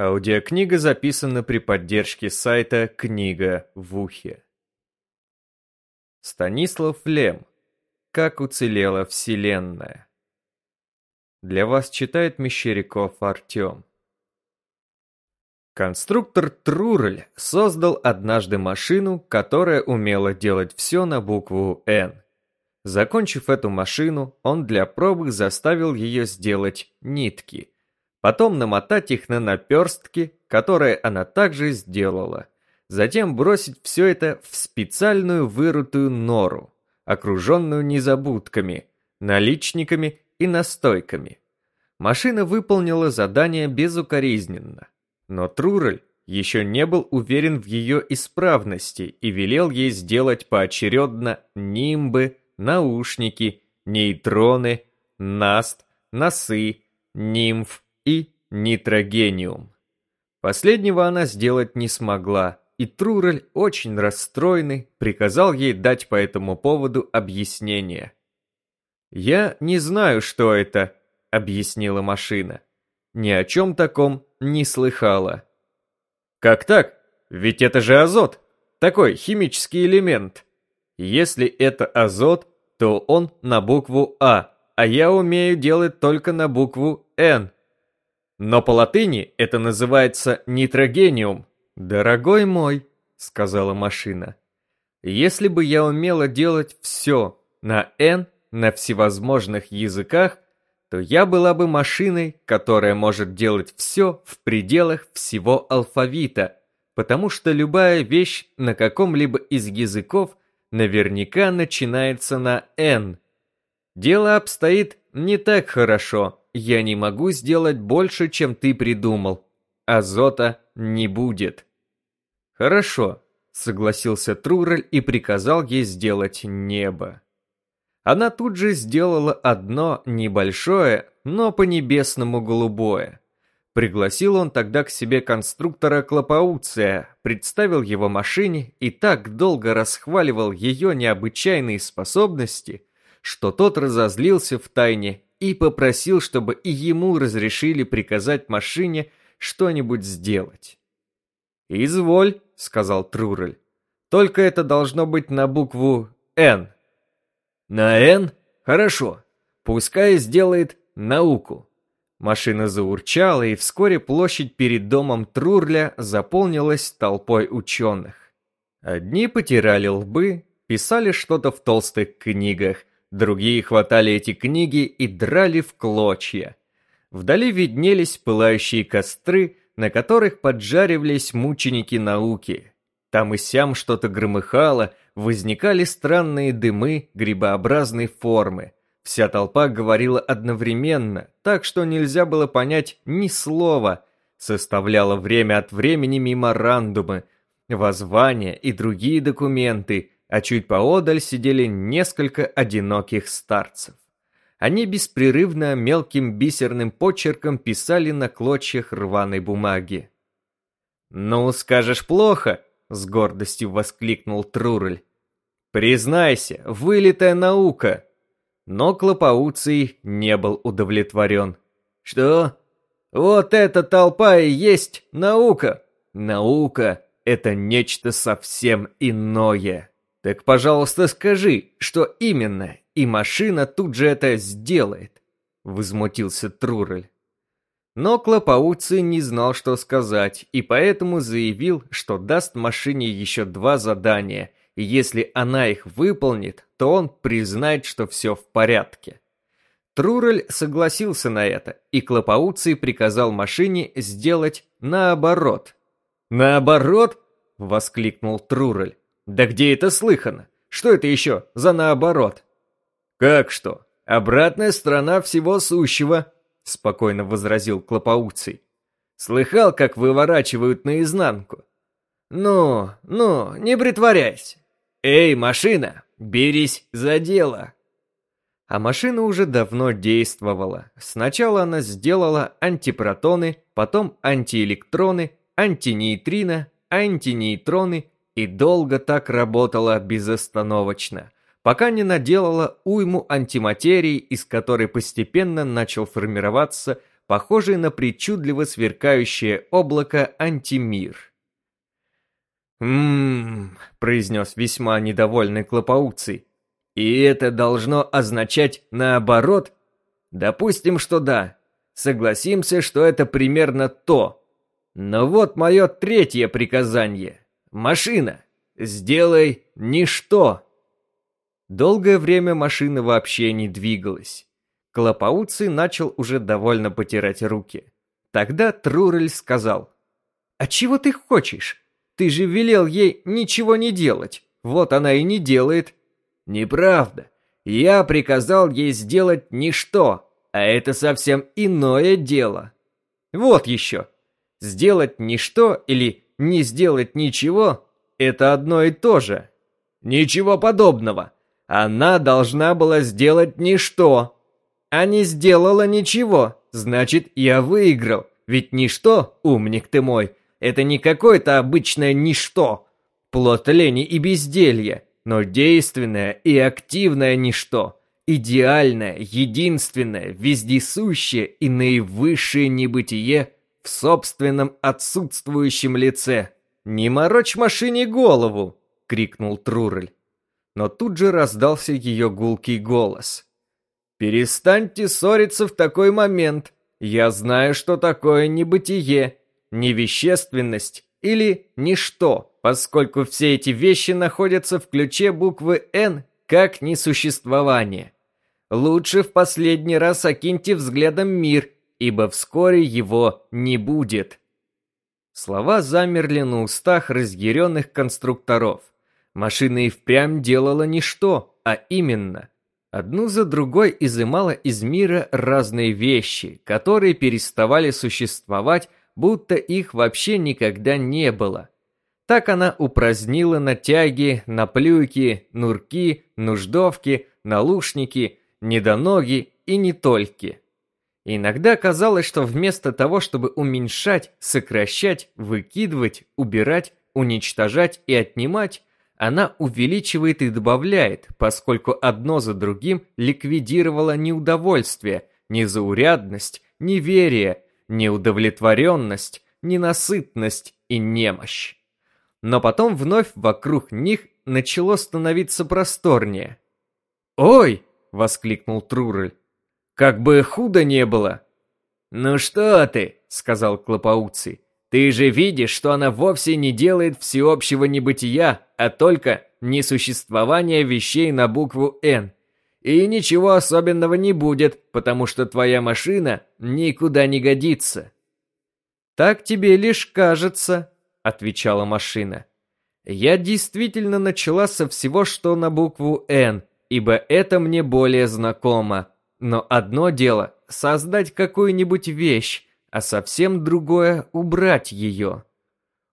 Аудиокнига записана при поддержке сайта «Книга в ухе». Станислав Лем. Как уцелела Вселенная. Для вас читает Мещеряков Артем. Конструктор Трурель создал однажды машину, которая умела делать все на букву «Н». Закончив эту машину, он для пробы заставил ее сделать нитки – потом намотать их на наперстки, которые она также сделала. Затем бросить все это в специальную вырутую нору, окруженную незабудками, наличниками и настойками. Машина выполнила задание безукоризненно, но Трурель еще не был уверен в ее исправности и велел ей сделать поочередно нимбы, наушники, нейтроны, наст, носы, нимф, и нитрогениум. Последнего она сделать не смогла, и Трурель, очень расстроенный, приказал ей дать по этому поводу объяснение. «Я не знаю, что это», — объяснила машина. «Ни о чем таком не слыхала». «Как так? Ведь это же азот, такой химический элемент. Если это азот, то он на букву А, а я умею делать только на букву Н. Но по латыни это называется нитрогениум. «Дорогой мой», — сказала машина, — «если бы я умела делать все на «Н», на всевозможных языках, то я была бы машиной, которая может делать все в пределах всего алфавита, потому что любая вещь на каком-либо из языков наверняка начинается на «Н». Дело обстоит не так хорошо, я не могу сделать больше, чем ты придумал. Азота не будет. Хорошо, согласился Трурель и приказал ей сделать небо. Она тут же сделала одно небольшое, но по-небесному голубое. Пригласил он тогда к себе конструктора Клопауция, представил его машине и так долго расхваливал ее необычайные способности, что тот разозлился в тайне и попросил, чтобы и ему разрешили приказать машине что-нибудь сделать. «Изволь», — сказал Трурель, — «только это должно быть на букву «Н». «На «Н»? Хорошо. Пускай сделает науку». Машина заурчала, и вскоре площадь перед домом Трурля заполнилась толпой ученых. Одни потирали лбы, писали что-то в толстых книгах, Другие хватали эти книги и драли в клочья. Вдали виднелись пылающие костры, на которых поджаривались мученики науки. Там и сям что-то громыхало, возникали странные дымы грибообразной формы. Вся толпа говорила одновременно, так что нельзя было понять ни слова, составляла время от времени меморандумы, воззвания и другие документы, а чуть поодаль сидели несколько одиноких старцев. Они беспрерывно мелким бисерным почерком писали на клочьях рваной бумаги. «Ну, скажешь плохо?» — с гордостью воскликнул Трурель. «Признайся, вылитая наука!» Но Клопауций не был удовлетворен. «Что? Вот эта толпа и есть наука! Наука — это нечто совсем иное!» Так, пожалуйста, скажи, что именно, и машина тут же это сделает, возмутился Трурель. Но Клопауций не знал, что сказать, и поэтому заявил, что даст машине еще два задания, и если она их выполнит, то он признает, что все в порядке. Трурель согласился на это, и Клопауций приказал машине сделать наоборот. «Наоборот?» — воскликнул Трурель. Да где это слыхано? Что это еще за наоборот? Как что? Обратная сторона всего сущего, спокойно возразил Клопауций. Слыхал, как выворачивают наизнанку? Ну, ну, не притворяйся. Эй, машина, берись за дело. А машина уже давно действовала. Сначала она сделала антипротоны, потом антиэлектроны, антинейтрино, антинейтроны и долго так работала безостановочно, пока не наделала уйму антиматерии, из которой постепенно начал формироваться похожий на причудливо сверкающее облако антимир. «Ммм», — произнес весьма недовольный Клопауций. «И это должно означать наоборот? Допустим, что да. Согласимся, что это примерно то. Но вот мое третье приказание. Машина, сделай ничто». Долгое время машина вообще не двигалась. Клопауций начал уже довольно потирать руки. Тогда Трурель сказал, «А чего ты хочешь? Ты же велел ей ничего не делать. Вот она и не делает». «Неправда. Я приказал ей сделать ничто, а это совсем иное дело». «Вот еще. Сделать ничто или не сделать ничего – это одно и то же». «Ничего подобного. Она должна была сделать ничто, а не сделала ничего. Значит, я выиграл. Ведь ничто, умник ты мой, это не какое-то обычное ничто. Плод лени и безделья, но действенное и активное ничто. Идеальное, единственное, вездесущее и наивысшее небытие в собственном отсутствующем лице. «Не морочь машине голову!» — крикнул Трурель но тут же раздался ее гулкий голос. «Перестаньте ссориться в такой момент. Я знаю, что такое небытие, невещественность или ничто, поскольку все эти вещи находятся в ключе буквы «Н» как несуществование. Лучше в последний раз окиньте взглядом мир, ибо вскоре его не будет». Слова замерли на устах разъяренных конструкторов – Машина и впрямь делала не что, а именно. Одну за другой изымала из мира разные вещи, которые переставали существовать, будто их вообще никогда не было. Так она упразднила натяги, наплюйки, нурки, нуждовки, налушники, недоноги и не только. Иногда казалось, что вместо того, чтобы уменьшать, сокращать, выкидывать, убирать, уничтожать и отнимать, она увеличивает и добавляет, поскольку одно за другим ликвидировало неудовольствие, незаурядность, неверие, неудовлетворенность, ненасытность и немощь. Но потом вновь вокруг них начало становиться просторнее. «Ой!» — воскликнул Трурель. «Как бы худо не было!» «Ну что ты!» — сказал Клопауций. Ты же видишь, что она вовсе не делает всеобщего небытия, а только несуществования вещей на букву «Н». И ничего особенного не будет, потому что твоя машина никуда не годится. «Так тебе лишь кажется», — отвечала машина. «Я действительно начала со всего, что на букву «Н», ибо это мне более знакомо. Но одно дело — создать какую-нибудь вещь, а совсем другое — убрать ее.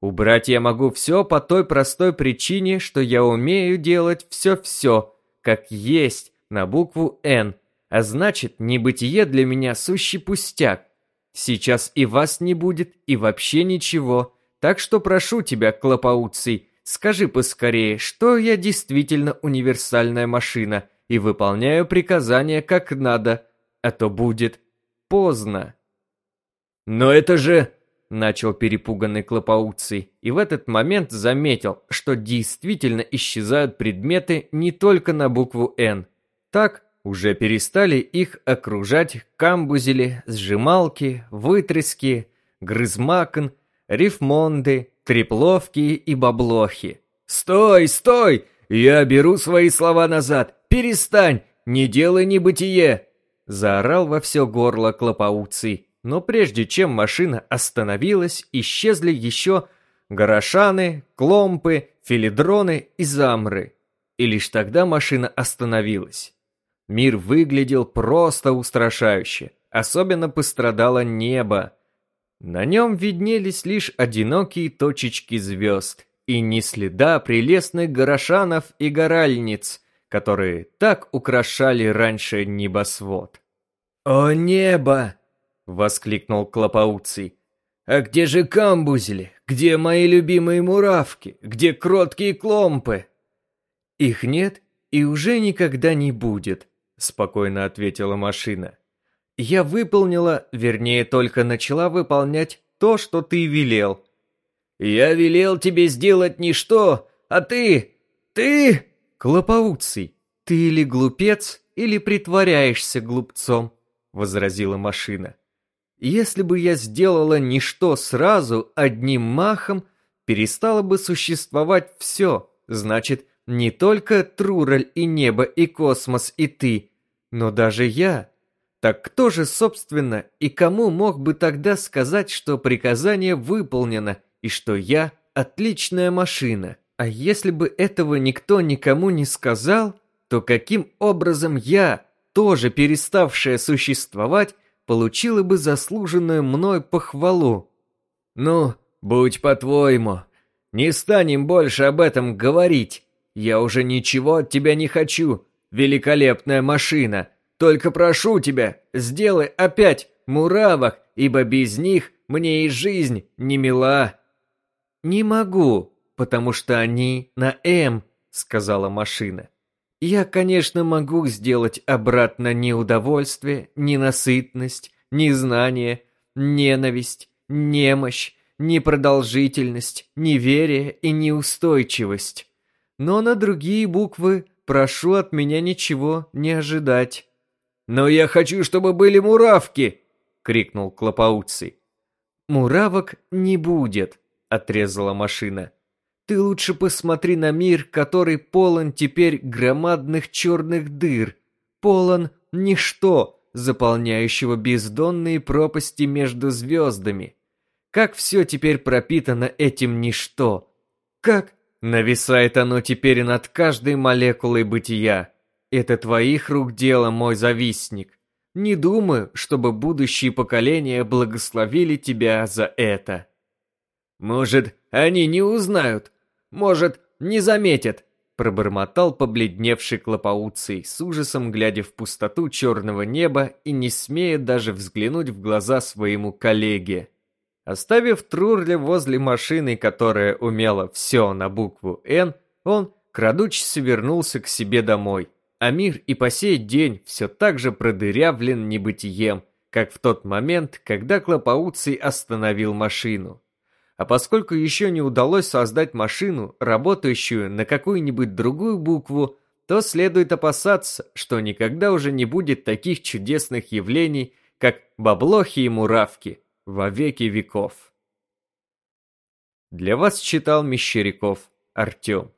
Убрать я могу все по той простой причине, что я умею делать все-все, как есть, на букву «Н», а значит, небытие для меня сущий пустяк. Сейчас и вас не будет, и вообще ничего, так что прошу тебя, Клопауций, скажи поскорее, что я действительно универсальная машина и выполняю приказания как надо, а то будет поздно. «Но это же...» — начал перепуганный Клопауций, и в этот момент заметил, что действительно исчезают предметы не только на букву «Н». Так уже перестали их окружать камбузели, сжималки, вытряски, грызмакон, рифмонды, трепловки и баблохи. «Стой, стой! Я беру свои слова назад! Перестань! Не делай небытие!» Заорал во все горло Клопауций но прежде чем машина остановилась, исчезли еще горошаны, кломпы, филидроны и замры. И лишь тогда машина остановилась. Мир выглядел просто устрашающе, особенно пострадало небо. На нем виднелись лишь одинокие точечки звезд и ни следа прелестных горошанов и горальниц, которые так украшали раньше небосвод. «О небо!» Воскликнул Клопауций. «А где же камбузели? Где мои любимые муравки? Где кроткие кломпы?» «Их нет и уже никогда не будет», спокойно ответила машина. я выполнила, вернее, только начала выполнять то, что ты велел. Я велел тебе сделать ничто, а ты... ты... Клопауций, ты или глупец, или притворяешься глупцом, возразила машина. Если бы я сделала ничто сразу, одним махом, перестало бы существовать все. Значит, не только Трураль и небо, и космос, и ты, но даже я. Так кто же, собственно, и кому мог бы тогда сказать, что приказание выполнено, и что я отличная машина? А если бы этого никто никому не сказал, то каким образом я, тоже переставшая существовать, получила бы заслуженную мной похвалу? Ну, будь по-твоему, не станем больше об этом говорить. Я уже ничего от тебя не хочу, великолепная машина. Только прошу тебя, сделай опять муравок, ибо без них мне и жизнь не мила». «Не могу, потому что они на «М», — сказала машина. «Я, конечно, могу сделать обратно неудовольствие, ненасытность, незнание, ненависть, немощь, непродолжительность, неверие и неустойчивость. Но на другие буквы прошу от меня ничего не ожидать». «Но я хочу, чтобы были муравки!» — крикнул Клопауций. «Муравок не будет», — отрезала машина. «Ты лучше посмотри на мир, который полон теперь громадных черных дыр, полон ничто, заполняющего бездонные пропасти между звездами. Как все теперь пропитано этим ничто? Как нависает оно теперь над каждой молекулой бытия?» Это твоих рук дело, мой завистник. Не думаю, чтобы будущие поколения благословили тебя за это. Может, они не узнают, может, не заметят, пробормотал побледневший клопауций, с ужасом глядя в пустоту черного неба и не смея даже взглянуть в глаза своему коллеге. Оставив Трурля возле машины, которая умела все на букву «Н», он, крадучись, вернулся к себе домой а мир и по сей день все так же продырявлен небытием, как в тот момент, когда Клопауций остановил машину. А поскольку еще не удалось создать машину, работающую на какую-нибудь другую букву, то следует опасаться, что никогда уже не будет таких чудесных явлений, как баблохи и муравки, во веки веков. Для вас читал Мещеряков Артем.